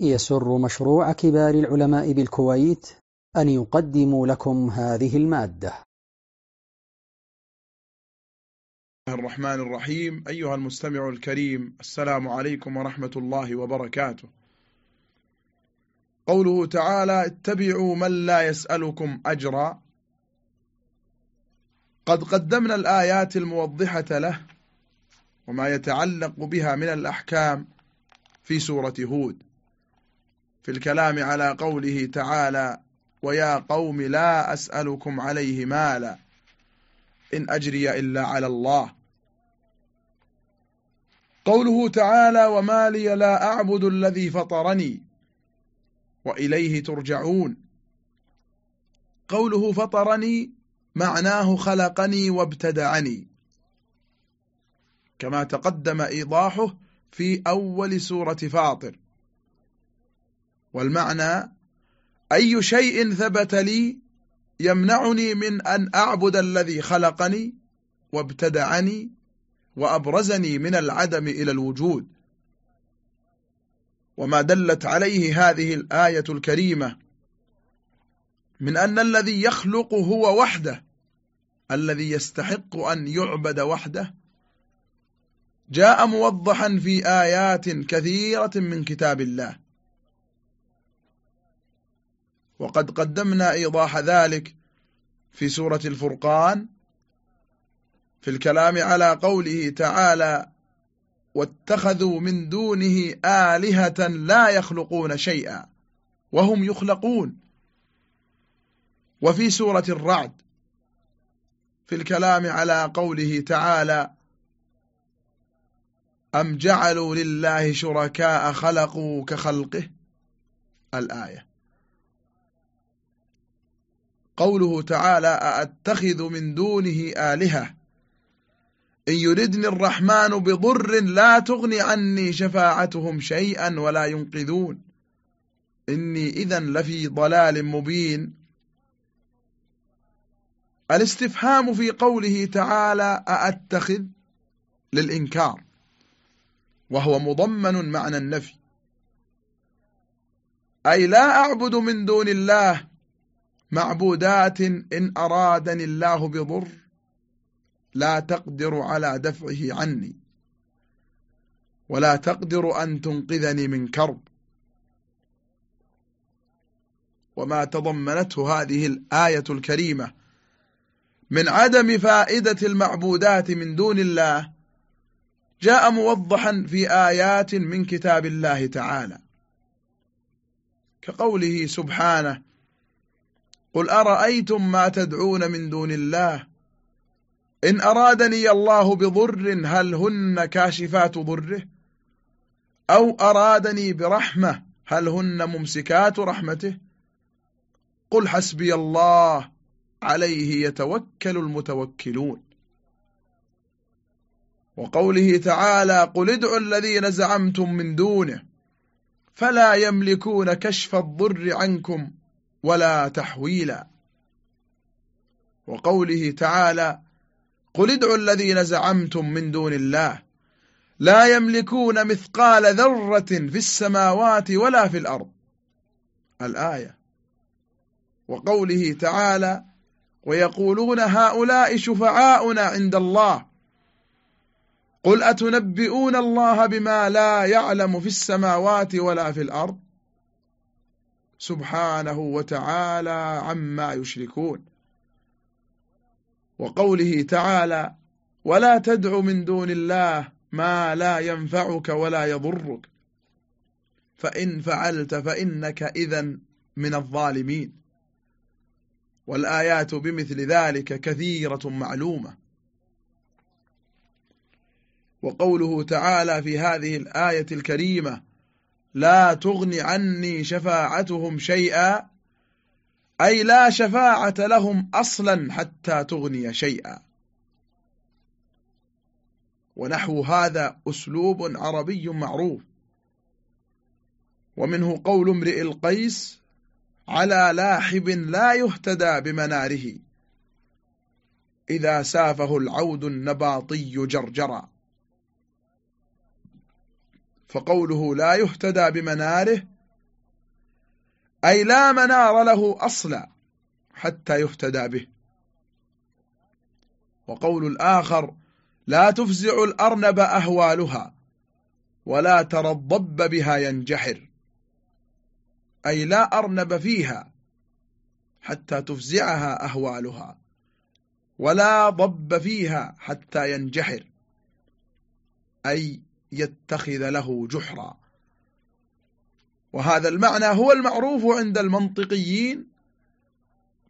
يسر مشروع كبار العلماء بالكويت أن يقدم لكم هذه المادة. الرحمن الرحيم. أيها المستمع الكريم السلام عليكم ورحمة الله وبركاته. قوله تعالى اتبعوا من لا يسألكم أجرا. قد قدمنا الآيات الموضحة له وما يتعلق بها من الأحكام في سورة هود. في الكلام على قوله تعالى ويا قوم لا أسألكم عليه مالا إن أجري إلا على الله. قوله تعالى وما لي لا أعبد الذي فطرني وإليه ترجعون. قوله فطرني معناه خلقني وابتدعني كما تقدم إيضاحه في أول سورة فاطر. والمعنى أي شيء ثبت لي يمنعني من أن أعبد الذي خلقني وابتدعني وأبرزني من العدم إلى الوجود. وما دلت عليه هذه الآية الكريمة من أن الذي يخلق هو وحده الذي يستحق أن يعبد وحده جاء موضحا في آيات كثيرة من كتاب الله. وقد قدمنا إيضاح ذلك في سورة الفرقان في الكلام على قوله تعالى واتخذوا من دونه آلهة لا يخلقون شيئا وهم يخلقون. وفي سورة الرعد في الكلام على قوله تعالى أم جعلوا لله شركاء خلقوا كخلقه الآية. قوله تعالى أأتخذ من دونه آلهة؟ إن يردني الرحمن بضر لا تغني عني شفاعتهم شيئا ولا ينقذون. إني إذا لفي ضلال مبين. الاستفهام في قوله تعالى أأتخذ للإنكار وهو مضمن معنى النفي. أي لا أعبد من دون الله معبودات إن أرادني الله بضر لا تقدر على دفعه عني. ولا تقدر أن تنقذني من كرب. وما تضمنته هذه الآية الكريمة. من عدم فائدة المعبودات من دون الله جاء موضحا في آيات من كتاب الله تعالى. كقوله سبحانه قل أرأيتم ما تدعون من دون الله؟ إن أرادني الله بضر هل هن كاشفات ضره؟ أو أرادني برحمة هل هن ممسكات رحمته؟ قل حسبي الله عليه يتوكل المتوكلون. وقوله تعالى قل ادعوا الذين زعمتم من دونه فلا يملكون كشف الضر عنكم ولا تحويلا وقوله تعالى قل ادعوا الذين زعمتم من دون الله لا يملكون مثقال ذرة في السماوات ولا في الأرض. الآية. وقوله تعالى ويقولون هؤلاء شفعاؤنا عند الله قل أتنبئون الله بما لا يعلم في السماوات ولا في الأرض؟ سبحانه وتعالى عما يشركون. وقوله تعالى ولا تدع من دون الله ما لا ينفعك ولا يضرك. فإن فعلت فإنك إذا من الظالمين. والآيات بمثل ذلك كثيرة معلومة. وقوله تعالى في هذه الآية الكريمة لا تغني عني شفاعتهم شيئا. أي لا شفاعة لهم أصلا حتى تغني شيئا. ونحو هذا أسلوب عربي معروف. ومنه قول امرئ القيس على لاحب لا يهتدى بمناره. إذا سافه العود النباطي جرجرا. فقوله لا يهتدى بمناره أي لا منار له أصلا حتى يهتدى به. وقول الآخر لا تفزع الأرنب أهوالها ولا ترى الضب بها ينجحر. أي لا أرنب فيها حتى تفزعها أهوالها ولا ضب فيها حتى ينجحر. أي يتخذ له جحرا. وهذا المعنى هو المعروف عند المنطقيين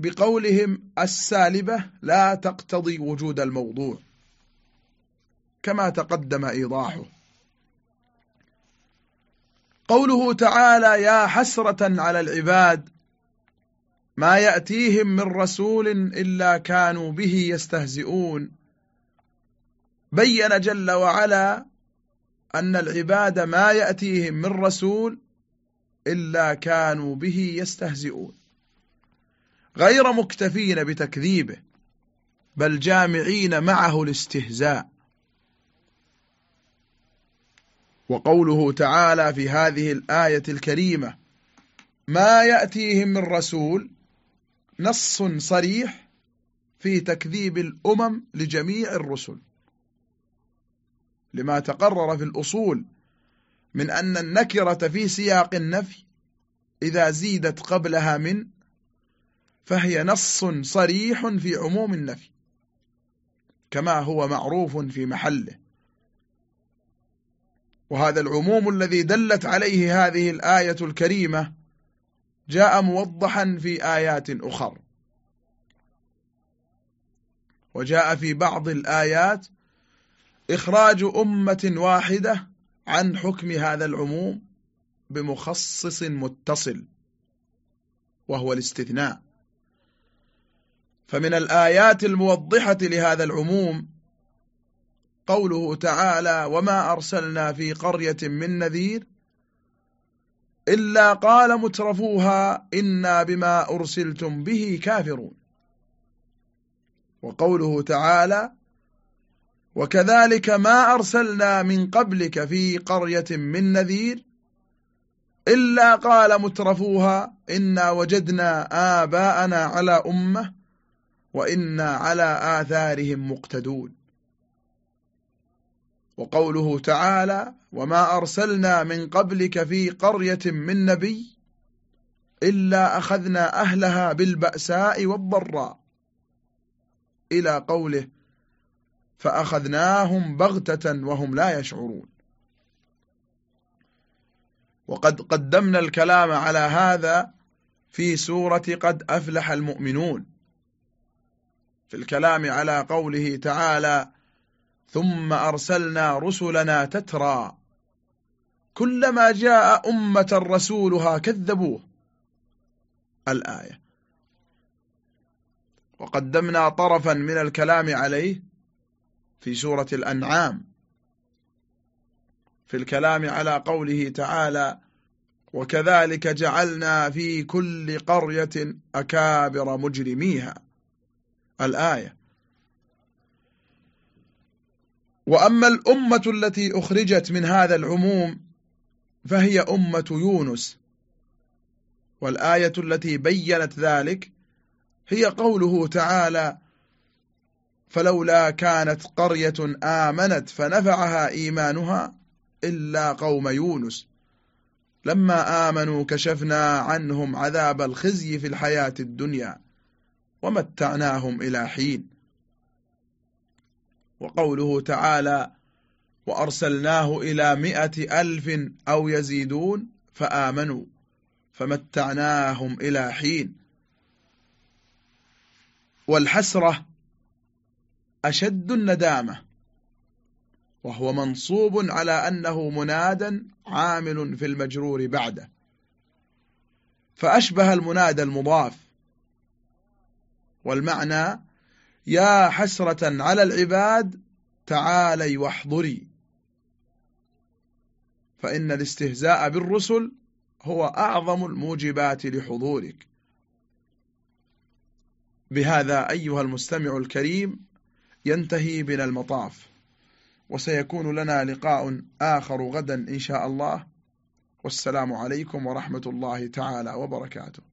بقولهم السالبة لا تقتضي وجود الموضوع كما تقدم إيضاحه. قوله تعالى يا حسرة على العباد ما يأتيهم من رسول إلا كانوا به يستهزئون. بين جل وعلا أن العباد ما يأتيهم من رسول إلا كانوا به يستهزئون. غير مكتفين بتكذيبه بل جامعين معه الاستهزاء. وقوله تعالى في هذه الآية الكريمة ما يأتيهم من رسول نص صريح في تكذيب الأمم لجميع الرسل. لما تقرر في الأصول من أن النكرة في سياق النفي إذا زيدت قبلها من فهي نص صريح في عموم النفي كما هو معروف في محله. وهذا العموم الذي دلت عليه هذه الآية الكريمة جاء موضحا في آيات أخر. وجاء في بعض الآيات إخراج أمة واحدة عن حكم هذا العموم بمخصص متصل وهو الاستثناء. فمن الآيات الموضحة لهذا العموم قوله تعالى وما أرسلنا في قرية من نذير إلا قال مترفوها إنا بما أرسلتم به كافرون وقوله تعالى وكذلك ما أرسلنا من قبلك في قرية من نذير إلا قال مترفوها إنا وجدنا آباءنا على أمة وإنا على آثارهم مقتدون. وقوله تعالى وما أرسلنا من قبلك في قرية من نبي إلا أخذنا أهلها بالبأساء والضراء. إلى قوله فأخذناهم بغتة وهم لا يشعرون. وقد قدمنا الكلام على هذا في سورة قد أفلح المؤمنون. في الكلام على قوله تعالى ثم أرسلنا رسلنا تترى. كلما جاء أمة رسولها كذبوه. الآية. وقدمنا طرفا من الكلام عليه في سورة الأنعام في الكلام على قوله تعالى وكذلك جعلنا في كل قرية أكابر مجرميها الآية. وأما الأمة التي أخرجت من هذا العموم فهي أمة يونس. والآية التي بينت ذلك هي قوله تعالى فلولا كانت قرية آمنت فنفعها إيمانها إلا قوم يونس. لما آمنوا كشفنا عنهم عذاب الخزي في الحياة الدنيا ومتعناهم إلى حين. وقوله تعالى وأرسلناه إلى مئة ألف أو يزيدون فآمنوا فمتعناهم إلى حين. والحسرة أشد الندامة وهو منصوب على أنه منادا عامل في المجرور بعده. فأشبه المنادى المضاف والمعنى يا حسرة على العباد تعالي واحضري. فإن الاستهزاء بالرسل هو أعظم الموجبات لحضورك. بهذا أيها المستمع الكريم ينتهي بنا المطاف. وسيكون لنا لقاء آخر غدا إن شاء الله. والسلام عليكم ورحمة الله تعالى وبركاته.